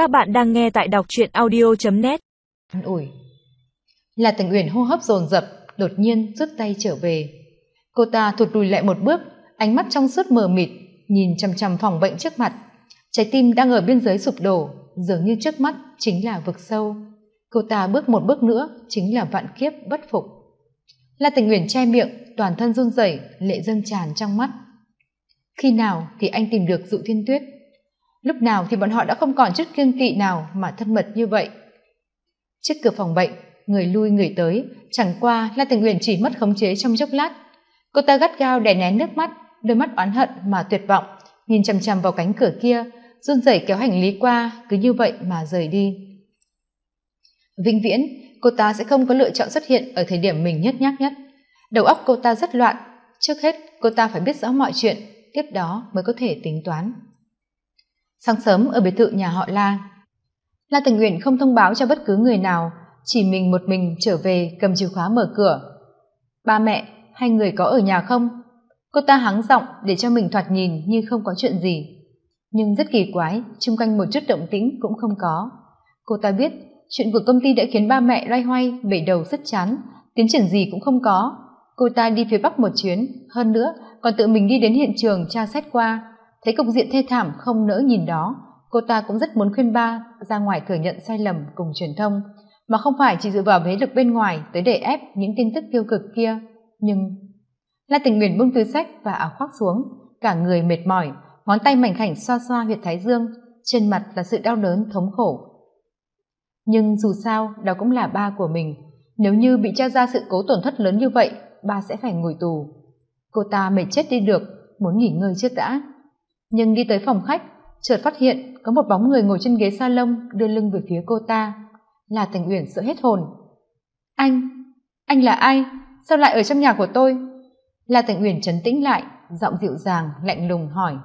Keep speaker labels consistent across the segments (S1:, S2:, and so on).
S1: Các bạn đang nghe tại đọc truyện audio.net
S2: An ủi. Là tình uyển hô hấp dồn dập, Đột nhiên rút tay trở về. Cô ta thụt lùi lại một bước, Ánh mắt trong suốt mờ mịt, Nhìn chằm chằm phòng bệnh trước mặt. Trái tim đang ở biên giới sụp đổ, Dường như trước mắt chính là vực sâu. Cô ta bước một bước nữa, Chính là vạn kiếp bất phục. La tình uyển che miệng, Toàn thân run rẩy, Lệ dâng tràn trong mắt. Khi nào thì anh tìm được dụ thiên tuyết? Lúc nào thì bọn họ đã không còn chút kiêng kỵ nào mà thân mật như vậy. Trước cửa phòng bệnh, người lui người tới, chẳng qua la tình nguyện chỉ mất khống chế trong chốc lát. Cô ta gắt gao đè nén nước mắt, đôi mắt oán hận mà tuyệt vọng, nhìn chằm chằm vào cánh cửa kia, run rẩy kéo hành lý qua, cứ như vậy mà rời đi. Vĩnh viễn, cô ta sẽ không có lựa chọn xuất hiện ở thời điểm mình nhất nhác nhất. Đầu óc cô ta rất loạn, trước hết cô ta phải biết rõ mọi chuyện, tiếp đó mới có thể tính toán sáng sớm ở biệt thự nhà họ la. La tình nguyện không thông báo cho bất cứ người nào, chỉ mình một mình trở về cầm chìa khóa mở cửa. Ba mẹ, hai người có ở nhà không? Cô ta hắng giọng để cho mình thoạt nhìn như không có chuyện gì. Nhưng rất kỳ quái, chung quanh một chút động tĩnh cũng không có. Cô ta biết, chuyện của công ty đã khiến ba mẹ loay hoay, bể đầu rất chán, tiến triển gì cũng không có. Cô ta đi phía bắc một chuyến, hơn nữa, còn tự mình đi đến hiện trường tra xét qua thấy cục diện thê thảm không nỡ nhìn đó, cô ta cũng rất muốn khuyên ba ra ngoài thừa nhận sai lầm cùng truyền thông. Mà không phải chỉ dựa vào thế lực bên ngoài tới để ép những tin tức tiêu cực kia, nhưng la tình nguyện buông túi sách và áo khoác xuống, cả người mệt mỏi, ngón tay mảnh khảnh xoa xoa huyệt thái dương, trên mặt là sự đau đớn, thống khổ. Nhưng dù sao, đó cũng là ba của mình. Nếu như bị tra ra sự cố tổn thất lớn như vậy, ba sẽ phải ngồi tù. Cô ta mệt chết đi được, muốn nghỉ ngơi trước đã nhưng đi tới phòng khách, chợt phát hiện có một bóng người ngồi trên ghế salon đưa lưng về phía cô ta. Là thành uyển sợ hết hồn. Anh anh là ai? Sao lại ở trong nhà của tôi? Là thành uyển trấn tĩnh lại, giọng dịu dàng, lạnh lùng hỏi.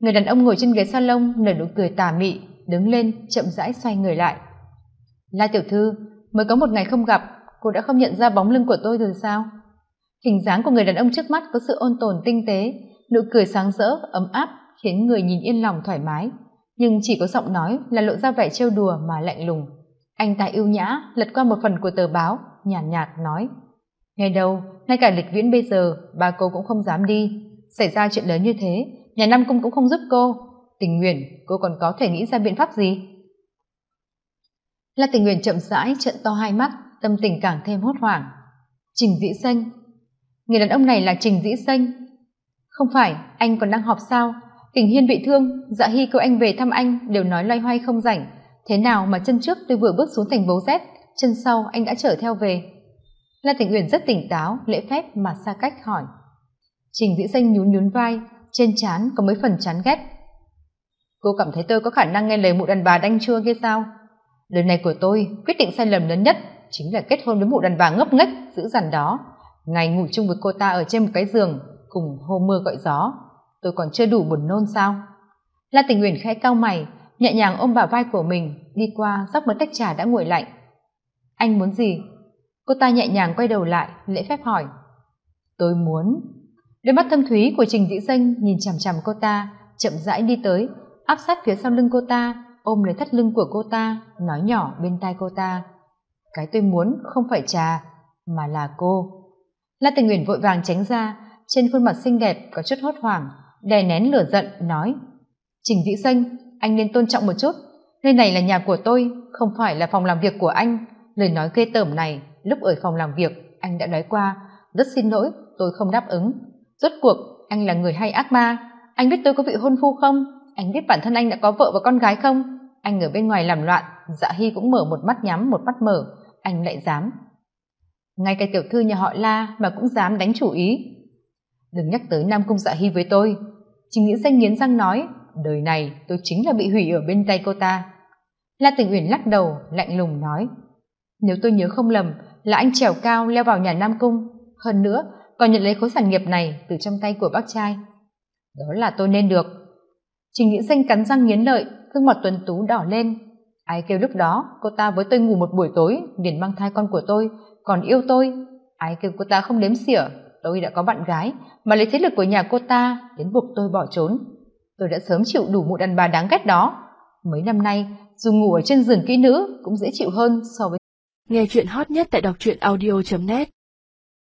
S2: Người đàn ông ngồi trên ghế salon nở nụ cười tà mị, đứng lên, chậm rãi xoay người lại. La tiểu thư, mới có một ngày không gặp, cô đã không nhận ra bóng lưng của tôi rồi sao? Hình dáng của người đàn ông trước mắt có sự ôn tồn tinh tế nụ cười sáng rỡ ấm áp khiến người nhìn yên lòng thoải mái. Nhưng chỉ có giọng nói là lộ ra vẻ trêu đùa mà lạnh lùng. Anh ta yêu nhã lật qua một phần của tờ báo nhàn nhạt, nhạt nói. Nghe đâu ngay cả lịch viễn bây giờ ba cô cũng không dám đi. Xảy ra chuyện lớn như thế nhà nam cung cũng không giúp cô. Tình nguyện cô còn có thể nghĩ ra biện pháp gì? Là tình nguyện chậm rãi trận to hai mắt tâm tình càng thêm hốt hoảng. Trình dĩ xanh. Người đàn ông này là trình dĩ xanh không phải, anh còn đang họp sao? Kình hiên bị thương dạ hy kêu anh về thăm anh, đều nói loay hoay không rảnh. Thế nào mà chân trước tôi vừa bước xuống thành bố rét chân sau anh đã trở theo về? La tỉnh uyển rất tỉnh táo, lễ phép mà xa cách hỏi. Trình dĩ xanh nhún nhún vai, trên trán có mấy phần chán ghét. Cô cảm thấy tôi có khả năng nghe lời mụ đàn bà đanh chua kia sao? Đời này của tôi, quyết định sai lầm lớn nhất chính là kết hôn với mụ đàn bà ngốc nghếch, dữ dằn đó. Ngày ngủ chung với cô ta ở trên một cái giường cùng hô mưa gọi gió. Tôi còn chưa đủ buồn nôn sao? La tình nguyện khẽ cau mày, nhẹ nhàng ôm bả vai của mình, đi qua dốc một tách trà đã nguội lạnh. Anh muốn gì? Cô ta nhẹ nhàng quay đầu lại, lễ phép hỏi. Tôi muốn. Đôi mắt thâm thúy của trình dĩ danh nhìn chằm chằm cô ta, chậm rãi đi tới, áp sát phía sau lưng cô ta, ôm lấy thắt lưng của cô ta, nói nhỏ bên tai cô ta. Cái tôi muốn không phải trà, mà là cô. La tình nguyện vội vàng tránh ra trên khuôn mặt xinh đẹp có chút hốt hoảng, đè nén lửa giận, nói, trình vĩ xanh, anh nên tôn trọng một chút. Nơi này là nhà của tôi, không phải là phòng làm việc của anh. Lời nói ghê tởm này, lúc ở phòng làm việc, anh đã nói qua. Rất xin lỗi, tôi không đáp ứng. Rốt cuộc, anh là người hay ác ma? Anh biết tôi có vị hôn phu không? Anh biết bản thân anh đã có vợ và con gái không? Anh ở bên ngoài làm loạn dạ hy cũng mở một mắt nhắm, một mắt mở. Anh lại dám. Ngay cả tiểu thư nhà họ la mà cũng dám đánh chủ ý đừng nhắc tới nam cung dạ hy với tôi. Trình nghĩa xanh nghiến răng nói, đời này tôi chính là bị hủy ở bên tay cô ta. La tình uyển lắc đầu, lạnh lùng nói, nếu tôi nhớ không lầm là anh trèo cao leo vào nhà nam cung. Hơn nữa, còn nhận lấy khối sản nghiệp này từ trong tay của bác trai. Đó là tôi nên được. Trình nghĩa xanh cắn răng nghiến lợi, gương mặt tuấn tú đỏ lên. Ai kêu lúc đó cô ta với tôi ngủ một buổi tối, liền mang thai con của tôi, còn yêu tôi. Ai kêu cô ta không đếm xỉa tôi đã có bạn gái, mà lấy thế lực của nhà cô ta đến buộc tôi bỏ trốn. Tôi đã sớm chịu đủ mụ đàn bà đáng ghét đó. Mấy năm nay, dù ngủ ở trên giường kỹ nữ cũng dễ chịu hơn so với
S1: nghe chuyện hot nhất tại đọc truyện audio net.